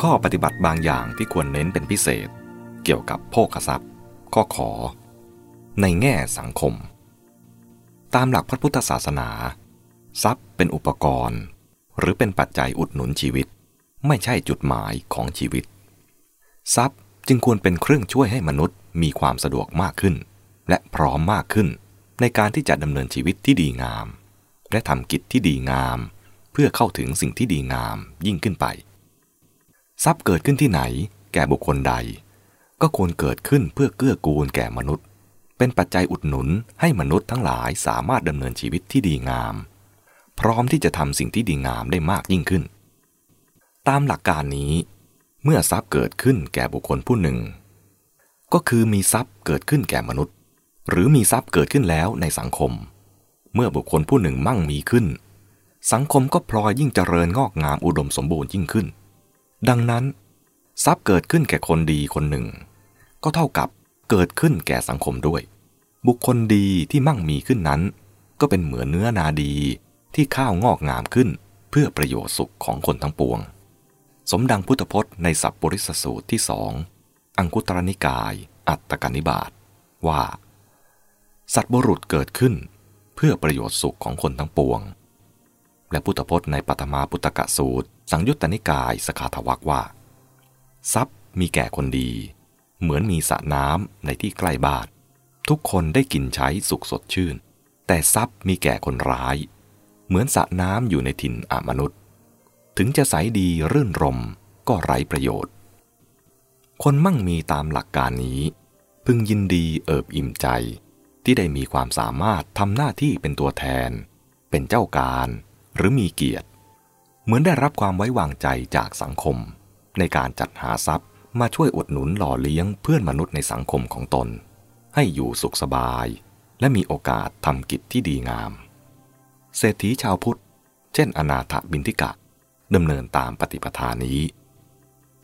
ข้อปฏิบัติบางอย่างที่ควรเน้นเป็นพิเศษ เกี่ยวกับโภคทรัพย์ ข้อขอ ในแง่สังคม ตามหลักพระพุทธศาสนา ทรัพย์เป็นอุปกรณ์ หรือเป็นปัจจัยอุดหนุนชีวิต ไม่ใช่จุดหมายของชีวิต ทรัพย์จึงควรเป็นเครื่องช่วยให้มนุษย์มีความสะดวกมากขึ้น และพร้อมมากขึ้น ในการที่จะดำเนินชีวิตที่ดีงาม และทำกิจที่ดีงาม เพื่อเข้าถึงสิ่งที่ดีงามยิ่งขึ้นไป ทรัพย์เกิดขึ้นที่ไหน แก่บุคคลใด ก็ควรเกิดขึ้นเพื่อเกื้อกูลแก่มนุษย์ เป็นปัจจัยอุดหนุนให้มนุษย์ทั้งหลายสามารถดำเนินชีวิตที่ดีงาม พร้อมที่จะทำสิ่งที่ดีงามได้มากยิ่งขึ้น ตามหลักการนี้ เมื่อทรัพย์เกิดขึ้นแก่บุคคลผู้หนึ่ง ก็คือมีทรัพย์เกิดขึ้นแก่มนุษย์ หรือมีทรัพย์เกิดขึ้นแล้วในสังคม เมื่อบุคคลผู้หนึ่งมั่งมีขึ้น สังคมก็พลอยยิ่งเจริญงอกงามอุดมสมบูรณ์ยิ่งขึ้น ดังนั้น ทรัพย์เกิดขึ้นแก่คนดีคนหนึ่ง ก็เท่ากับเกิดขึ้นแก่สังคมด้วย บุคคลดีที่มั่งมีขึ้นนั้น ก็เป็นเหมือนเนื้อนาดีที่ข้าวงอกงามขึ้นเพื่อประโยชน์สุขของคนทั้งปวง สมดังพุทธพจน์ในสัพปริสสูตรที่สองอังคุตรนิกาย อัตตกนิบาตว่า สัตว์บุรุษเกิดขึ้น เพื่อประโยชน์สุขของคนทั้งปวง และพุทธพจน์ในปัตมาปุตตกสูตร สังยุตตนิกายสขาทวักว่า ทรัพย์มีแก่คนดี เหมือนมีสระน้ำในที่ใกล้บ้านทุกคนได้กินใช้สุขสดชื่น แต่ทรัพย์มีแก่คนร้าย เหมือนสระน้ำอยู่ในถิ่นอมนุษย์ ถึงจะใสดีรื่นรมก็ไร้ประโยชน์ คนมั่งมีตามหลักการนี้ พึงยินดีเอิบอิ่มใจ ที่ได้มีความสามารถทำหน้าที่เป็นตัวแทน เป็นเจ้าการ หรือมีเกียรติ เหมือนได้รับความไว้วางใจจากสังคม ในการจัดหาทรัพย์มาช่วยอุดหนุนหล่อเลี้ยงเพื่อนมนุษย์ในสังคมของตน ให้อยู่สุขสบาย และมีโอกาสทำกิจที่ดีงาม เศรษฐีชาวพุทธ เช่น อนาถบินทิกะดำเนินตามปฏิปทานี้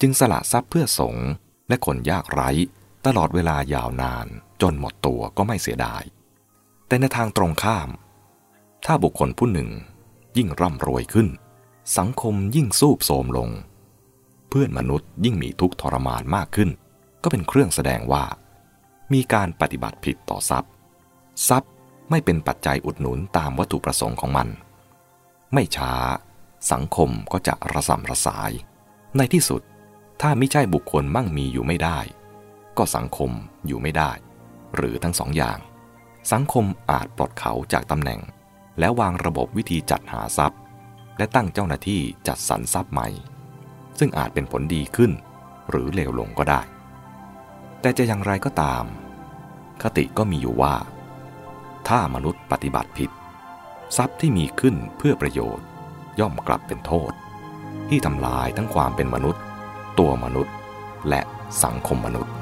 จึงสละทรัพย์เพื่อสงฆ์และคนยากไร้ตลอดเวลายาวนานจนหมดตัวก็ไม่เสียดาย แต่ในทางตรงข้าม ถ้าบุคคลผู้หนึ่ง ยิ่งร่ำรวยขึ้น สังคมยิ่งสูบโทมลง เพื่อนมนุษย์ยิ่งมีทุกข์ทรมานมากขึ้น ก็เป็นเครื่องแสดงว่า มีการปฏิบัติผิดต่อทรัพย์ ทรัพย์ไม่เป็นปัจจัยอุดหนุนตามวัตถุประสงค์ของมัน ไม่ช้า สังคมก็จะระสำระสาย ในที่สุด ถ้าไม่ใช่บุคคลมั่งมีอยู่ไม่ได้ ก็สังคมอยู่ไม่ได้ หรือทั้งสองอย่าง สังคมอาจปลดเขาจากตำแหน่ง แล้ววางระบบวิธีจัดหาทรัพย์ และตั้งเจ้าหน้าที่จัดสรรทรัพย์ใหม่ ซึ่งอาจเป็นผลดีขึ้น หรือเลวลงก็ได้ แต่จะอย่างไรก็ตาม คติก็มีอยู่ว่า ถ้ามนุษย์ปฏิบัติผิด ทรัพย์ที่มีขึ้นเพื่อประโยชน์ ย่อมกลับเป็นโทษ ที่ทำลายทั้งความเป็นมนุษย์ ตัวมนุษย์ และสังคมมนุษย์